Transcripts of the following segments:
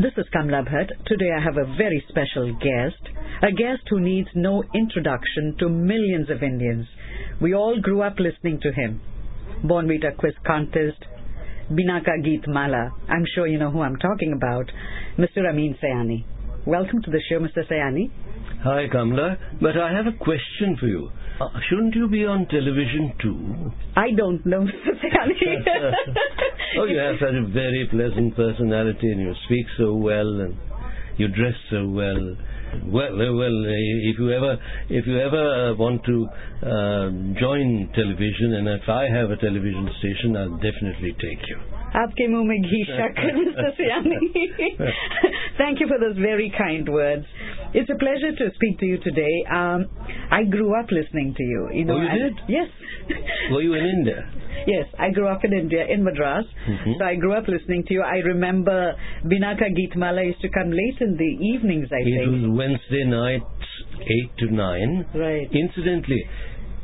This is Kamla Bhatt. Today I have a very special guest, a guest who needs no introduction to millions of Indians. We all grew up listening to him. Bournvita Quiz Contest, Binaca Geet Mala. I'm sure you know who I'm talking about, Mr. Ameen Sayani. Welcome to the show, Mr. Sayani. Hi, Kamla. But I have a question for you. Uh, shouldn't you be on television too? I don't know. Sayani. oh, you have such a very pleasant personality and you speak so well and you dress so well. Well, uh, well, uh, if you ever, if you ever uh, want to uh, join television, and if I have a television station, I'll definitely take you. आपके मुंह में घी शक्कर Mr. Sayani. Thank you for those very kind words. It's a pleasure to speak to you today. Um, I grew up listening to you. You know, Oh, you and- did? Yes. Were you in India? Yes, I grew up in India, in Madras. So I grew up listening to you. I remember Binaca Geetmala used to come late in the evenings, I It think. was Wednesday nights, eight to nine. Right. Incidentally,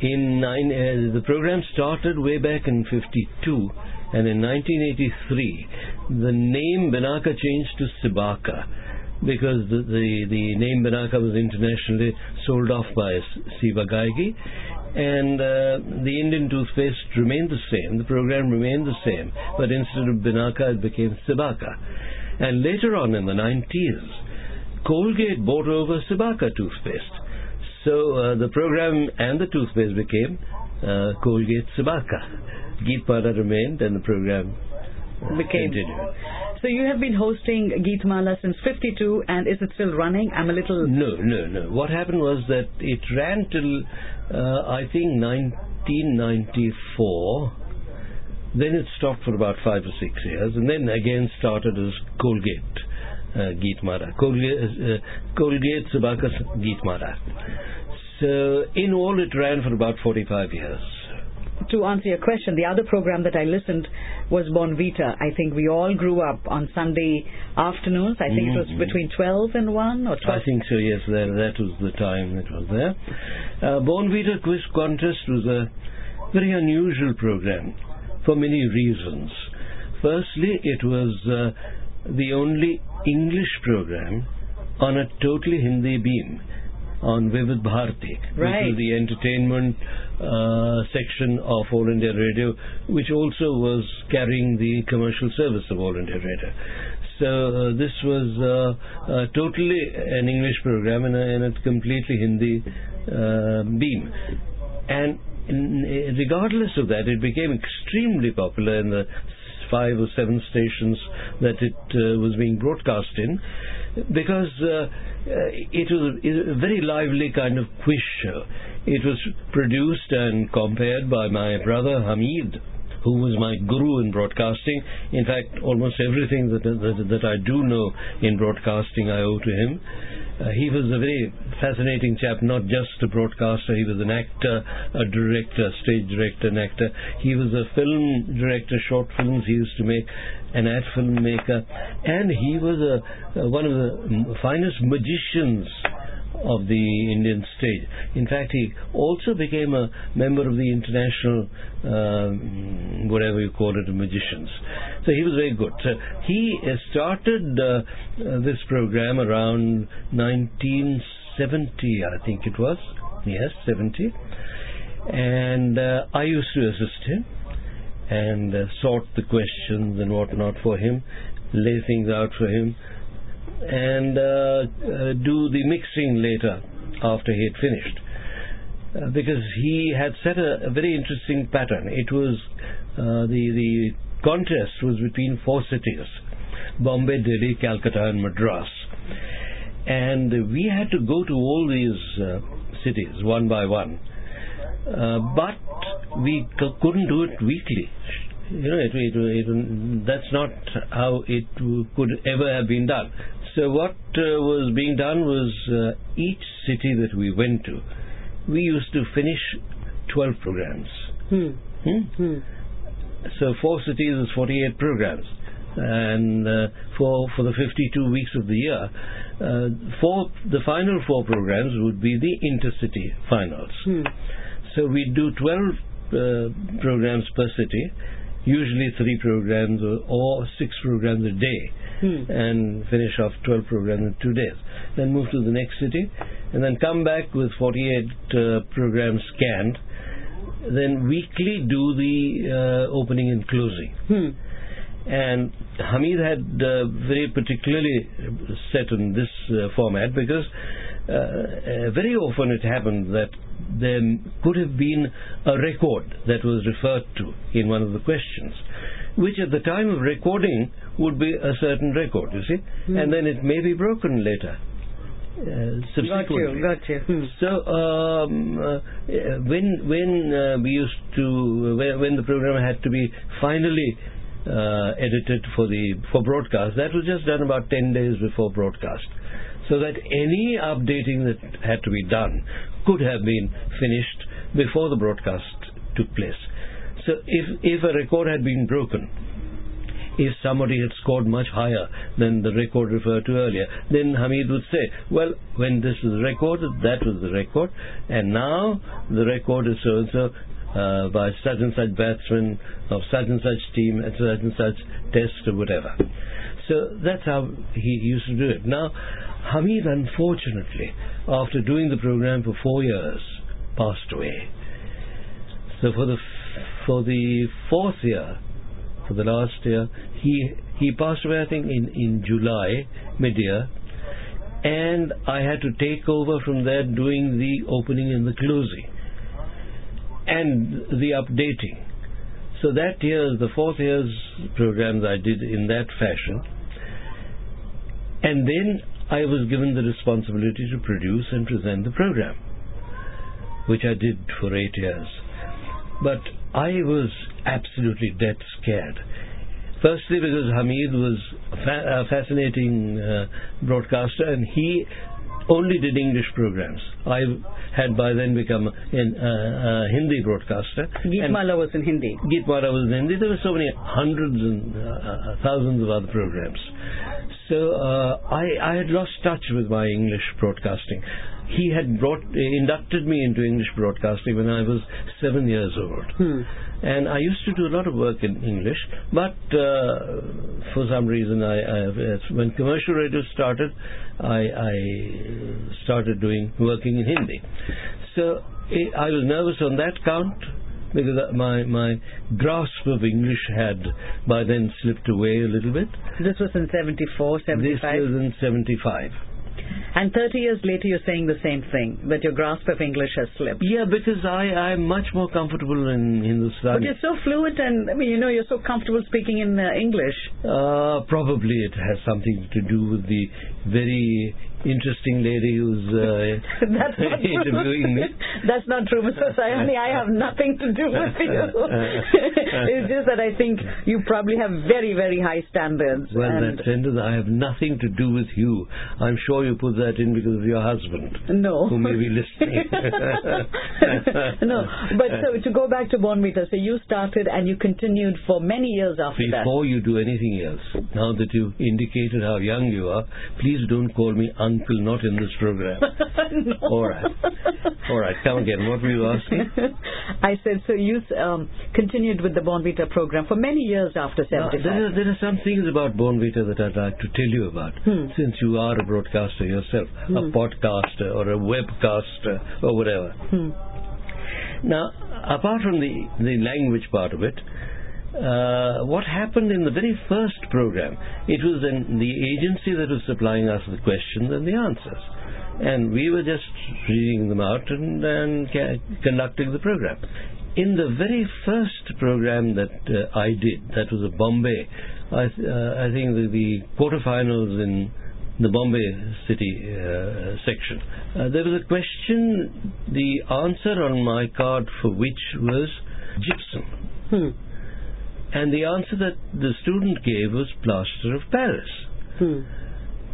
in nine, uh, the program started way back in 52, and in 1983, the name Binaca changed to Cibaca because the, the, the name Binaca was internationally sold off by Ciba-Geigy, and uh, the Indian toothpaste remained the same, the program remained the same, but instead of Binaca, it became Cibaca. And later on in the 90s, Colgate bought over Cibaca toothpaste. So uh, the program and the toothpaste became uh, Colgate Cibaca. Geet Pada remained and the program uh, Became. continued. So you have been hosting Geetmala since 52 and is it still running? I'm a little... No, no, no. What happened was that it ran till uh, I think 1994. Then it stopped for about five or six years, and then again started as Colgate uh, Geet Mala. Colgate, uh, Colgate Cibaca Geet Mala. So in all, it ran for about 45 years. To answer your question, the other program that I listened was Bournvita. I think we all grew up on Sunday afternoons. I think it was Mhm. between 12 and 1 or 12. I think so, yes, that, that was the time it was there. Uh, Bournvita Quiz Contest was a very unusual program for many reasons. Firstly, it was uh, the only English program on a totally Hindi beam on Vividh Bharati, which is the entertainment uh, section of All India Radio, which also was carrying the commercial service of All India Radio. So uh, this was uh, uh, totally an English program and a, in a completely Hindi uh, beam. And in, regardless of that, it became extremely popular in the five or seven stations that it uh, was being broadcast in because uh, uh, it was a, very lively kind of quiz show. It was produced and compared by my brother Hamid, who was my guru in broadcasting. In fact, almost everything that, that, that I do know in broadcasting I owe to him. Uh, he was a very fascinating chap, not just a broadcaster, he was an actor, a director, stage director, an actor. He was a film director, short films he used to make, an ad filmmaker, and he was a, uh, one of the finest magicians of the Indian stage. In fact, he also became a member of the international, um, whatever you call it, magicians. So he was very good. So he uh, started uh, uh, this program around 1970, I think it was. Yes, 70. And uh, I used to assist him and uh, sort the questions and whatnot for him, lay things out for him, and uh, uh, do the mixing later after he had finished. Uh, because he had set a, a very interesting pattern. It was uh, the the contest was between four cities: Bombay, Delhi, Calcutta, and Madras. And we had to go to all these uh, cities one by one. Uh, but we c- couldn't do it weekly. You know, it, it, it, that's not how it could ever have been done. So what uh, was being done was uh, each city that we went to, we used to finish 12 programs. Hmm. Hmm? Hmm. So four cities is 48 programs. And uh, for for the 52 weeks of the year, uh, four the final four programs would be the intercity finals. Hmm. So we do 12 uh, programs per city, usually three programs or, or six programs a day Hmm. and finish off 12 programs in two days. Then move to the next city and then come back with 48 uh, programs scanned. Then weekly do the uh, opening and closing. Hmm. And Hamid had uh, very particularly set on this uh, format because uh, uh, very often it happened that there could have been a record that was referred to in one of the questions, which at the time of recording would be a certain record, you see, and then it may be broken later. Uh, Got subsequently. you, got you. Hmm. So um, uh, when when uh, we used to when, when the program had to be finally uh, edited for the for broadcast, that was just done about ten days before broadcast, so that any updating that had to be done could have been finished before the broadcast took place. So if if a record had been broken, if somebody had scored much higher than the record referred to earlier, then Hamid would say, well, when this was recorded, that was the record, and now the record is so and so uh, by such and such batsman of such and such team at such and such test or whatever. So that's how he used to do it. Now, Hamid, unfortunately, after doing the program for four years, passed away. So for the for the fourth year, for the last year, he he passed away. I think in in July, mid year, and I had to take over from there, doing the opening and the closing, and the updating. So that year, the fourth year's programs I did in that fashion, and then I was given the responsibility to produce and present the program, which I did for eight years. But I was absolutely dead scared. Firstly, because Hamid was a, fa- a fascinating uh, broadcaster and he only did English programs. I had by then become a, a Hindi broadcaster. Geet and Mala was in Hindi. Geet Mala was in Hindi. There were so many hundreds and uh, thousands of other programs. So uh, I, I had lost touch with my English broadcasting. He had brought inducted me into English broadcasting when I was seven years old, Hmm. and I used to do a lot of work in English. But uh, for some reason, I, I when commercial radio started, I, I started doing working in Hindi. So I was nervous on that count because my my grasp of English had by then slipped away a little bit. This was in 74, 75? This was in 75. And 30 years later, you're saying the same thing, that your grasp of English has slipped. Yeah, because I, I'm much more comfortable in But you're so fluent and, I mean, you know, you're so comfortable speaking in uh, English. Uh, probably it has something to do with the very interesting lady who's uh, That's not interviewing me. That's not true, Mr. Sayani. I have nothing to do with you. it's just that I think you probably have very, very high standards. Well, and that sentence, I have nothing to do with you. I'm sure you put that in because of your husband, no. who may be listening. no, but so to go back to Bournvita, so you started and you continued for many years after that. Before you do anything else, now that you've indicated how young you are, please don't call me uncle, not in this program. no. All right. All right, come again. What were you asking? I said, so you um, continued with the Bournvita program for many years after Now, 75. there, are, there are some things about Bournvita that I'd like to tell you about, Hmm. since you are a broadcaster yourself, a podcaster or a webcaster or whatever. Hmm. Now, apart from the, the language part of it, uh, what happened in the very first program, it was an, the agency that was supplying us the questions and the answers. And we were just reading them out and, and ca- conducting the program. In the very first program that uh, I did, that was a Bombay, I, uh, I think the, the quarterfinals in the Bombay City uh, section. Uh, there was a question, the answer on my card for which was gypsum. Hmm. And the answer that the student gave was plaster of Paris. Hmm.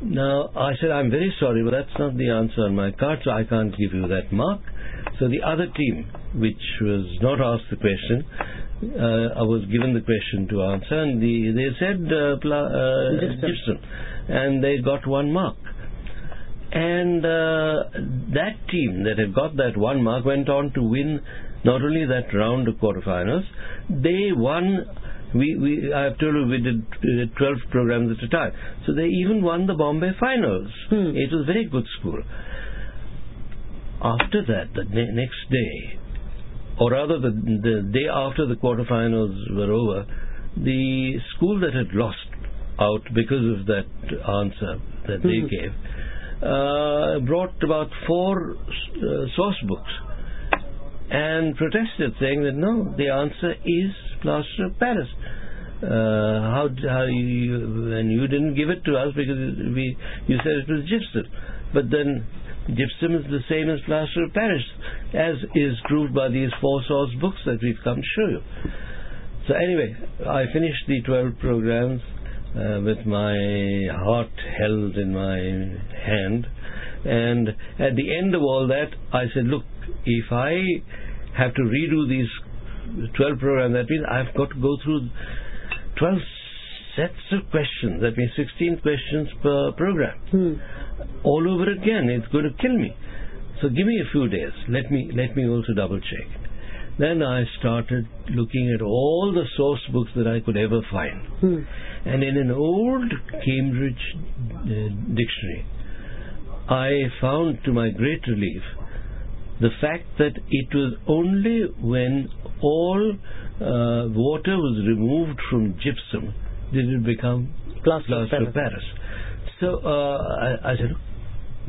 Now, I said, I'm very sorry, but that's not the answer on my card, so I can't give you that mark. So the other team, which was not asked the question, uh, I was given the question to answer, and the, they said uh, pla- uh, Gypsum. gypsum, and they got one mark. And uh, that team that had got that one mark went on to win not only that round of quarterfinals, they won We, we, I have told you we did uh, 12 programs at a time. So they even won the Bombay finals. Hmm. It was a very good school. After that, the ne- next day, or rather the, the day after the quarterfinals were over, the school that had lost out because of that answer that they Mhm. gave uh, brought about four uh, source books and protested, saying that no, the answer is of Paris. Uh, how how you and you didn't give it to us because we you said it was gypsum, but then gypsum is the same as plaster of Paris, as is proved by these four source books that we've come to show you. So anyway, I finished the 12 programs uh, with my heart held in my hand. And at the end of all that, I said, look, if I have to redo these 12 programs, that means I've got to go through 12 sets of questions. That means 16 questions per program. Hmm. All over again. It's going to kill me. So give me a few days. Let me let me also double check. Then I started looking at all the source books that I could ever find. Hmm. And in an old Cambridge uh, dictionary, I found to my great relief the fact that it was only when all uh, water was removed from gypsum did it become Plaster of plaster of Paris. So uh, I, I said,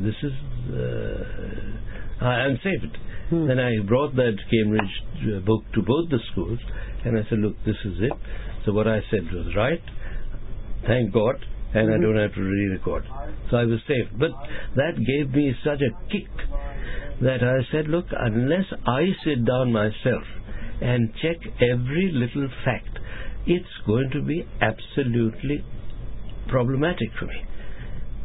this is, uh, I am saved. Hmm. Then I brought that Cambridge uh, book to both the schools and I said, look, this is it. So what I said was right. Thank God. And I Mhm. don't have to re-record. So I was saved. But that gave me such a kick that I said, look, unless I sit down myself and check every little fact, it's going to be absolutely problematic for me.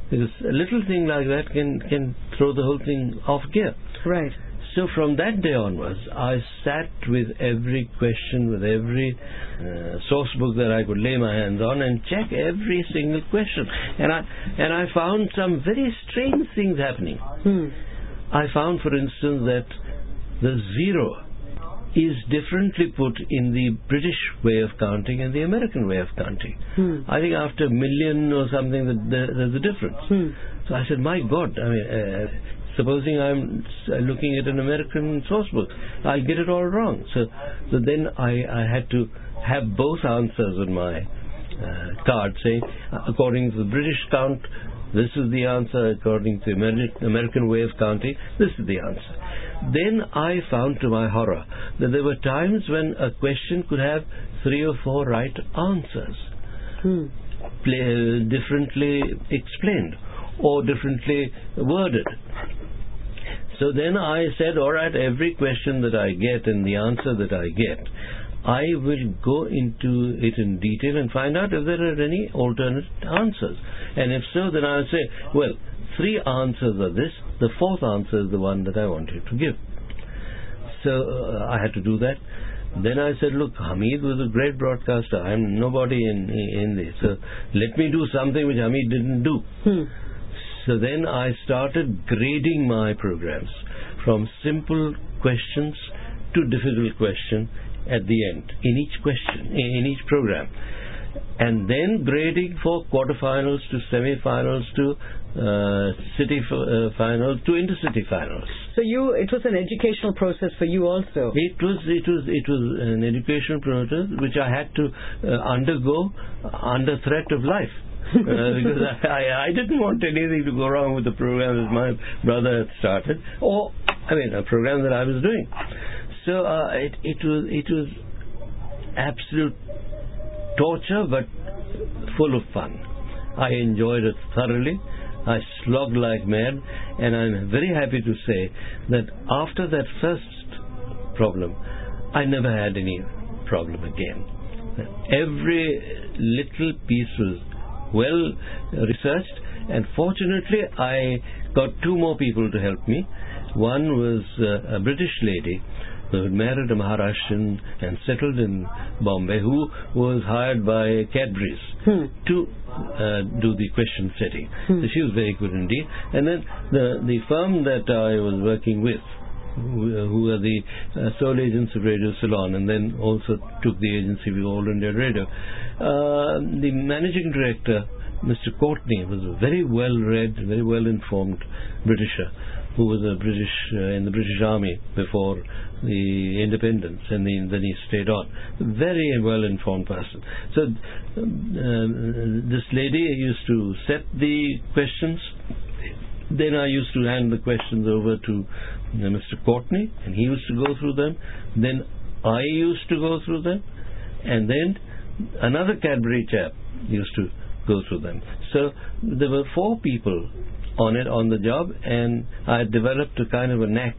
Because a little thing like that can, can throw the whole thing off gear. Right. So from that day onwards, I sat with every question, with every uh, source book that I could lay my hands on, and check every single question. And I and I found some very strange things happening. Hmm. I found, for instance, that the zero is differently put in the British way of counting and the American way of counting. Hmm. I think after a million or something, that there's a difference. Hmm. So I said, my God, I mean, uh, supposing I'm looking at an American source book, I'll get it all wrong. So, so then I, I had to have both answers on my uh, card, saying, according to the British count, this is the answer. According to Ameri- American way of counting, this is the answer. Then I found to my horror that there were times when a question could have three or four right answers Hmm. play, differently explained or differently worded. So then I said, all right, every question that I get and the answer that I get, I will go into it in detail and find out if there are any alternate answers. And if so, then I'll say, well, three answers are this, the fourth answer is the one that I wanted to give. So uh, I had to do that. Then I said, look, Hamid was a great broadcaster. I'm nobody in, in this. So let me do something which Hamid didn't do. Hmm. So then I started grading my programs from simple questions to difficult question at the end in each question, in each program. And then grading for quarterfinals to semi-finals to uh, city f- uh, finals to intercity finals. So you, it was an educational process for you also. It was it was it was an educational process which I had to uh, undergo under threat of life. uh, because I, I, I didn't want anything to go wrong with the program that my brother had started, or I mean a program that I was doing. So uh, it it was it was absolute torture, but full of fun. I enjoyed it thoroughly. I slogged like mad, and I'm very happy to say that after that first problem, I never had any problem again. Every little piece was well researched, and fortunately, I got two more people to help me. One was uh, a British lady who had married a Maharashtrian and settled in Bombay, who was hired by Cadbury's Hmm. to uh, do the question setting. Hmm. So she was very good indeed. And then the the firm that I was working with who, who were the uh, sole agents of Radio Ceylon and then also took the agency with All India Radio. Uh, the managing director, Mr. Courtney, was a very well read, very well informed Britisher who was a British uh, in the British Army before the independence, and the, then he stayed on. Very well informed person. So um, uh, this lady used to set the questions. Then I used to hand the questions over to uh, Mr. Courtney, and he used to go through them. Then I used to go through them, and then another Cadbury chap used to go through them. So there were four people on it on the job, and I developed a kind of a knack.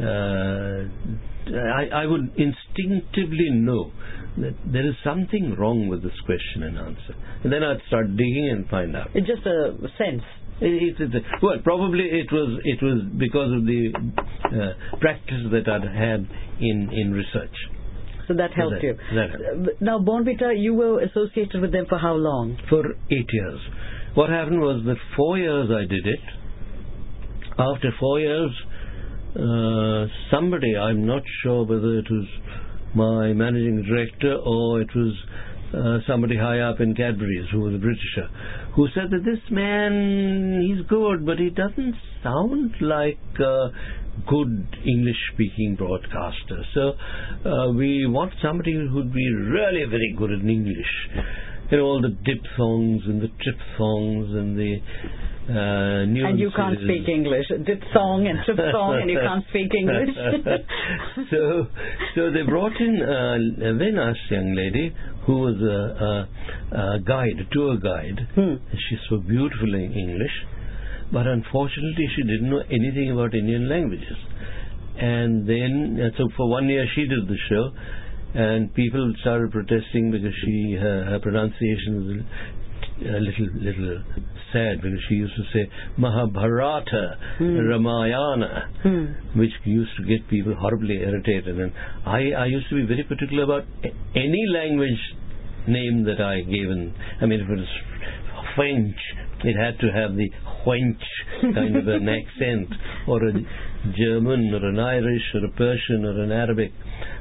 Uh, I, I would instinctively know that there is something wrong with this question and answer, and then I'd start digging and find out. It's just a sense. It, it, it, well, probably it was it was because of the uh, practice that I'd had in in research. So that helped That- you. that helped. Now, Bournvita, you were associated with them for how long? for eight years. What happened was that four years I did it. After four years, uh, somebody, I'm not sure whether it was my managing director or it was uh, somebody high up in Cadbury's who was a Britisher, who said that this man, he's good, but he doesn't sound like a good English speaking broadcaster. So uh, we want somebody who'd be really very good in English you know, all the diphthongs and the triphthongs and the uh. And you can't speak English. Diphthong and triphthong, and you can't speak English. so, so they brought in uh, a very nice young lady who was a, a, a guide, a tour guide. Hmm. She spoke beautifully in English, but unfortunately she didn't know anything about Indian languages. And then, uh, so for one year she did the show, and people started protesting because she her, her pronunciation was a little little sad because she used to say Mahabharata, Ramayana, Hmm. which used to get people horribly irritated. And I, I used to be very particular about any language name that I gave. And I mean, if it was French, it had to have the French kind of an accent, or a German, or an Irish, or a Persian, or an Arabic.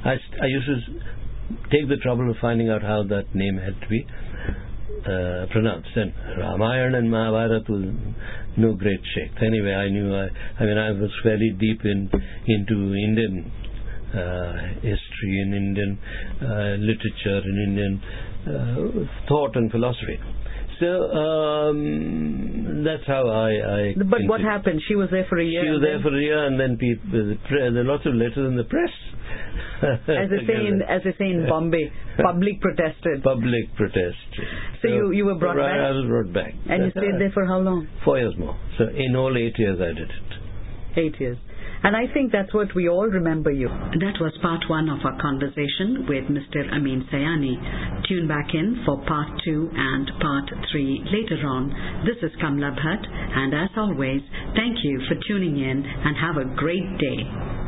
I, I used to s- take the trouble of finding out how that name had to be uh, pronounced. And Ramayana and Mahabharata was no great shake. Anyway, I knew I, I mean I was fairly deep in into Indian uh, history and Indian uh, literature and Indian uh, thought and philosophy. So um, that's how I. I But what continued. happened? She was there for a year. She was there for a year, and then people, the pre- there are lots of letters in the press. as they say in as they say in Bombay, public protested. public protest. So you- you were brought Right, back? I was brought back. And you stayed there for how long? Four years more. So in all eight years I did it. Eight years. And I think that's what we all remember you. That was part one of our conversation with Mr. Ameen Sayani. Tune back in for part two and part three later on. This is Kamla Bhatt, and as always, thank you for tuning in and have a great day.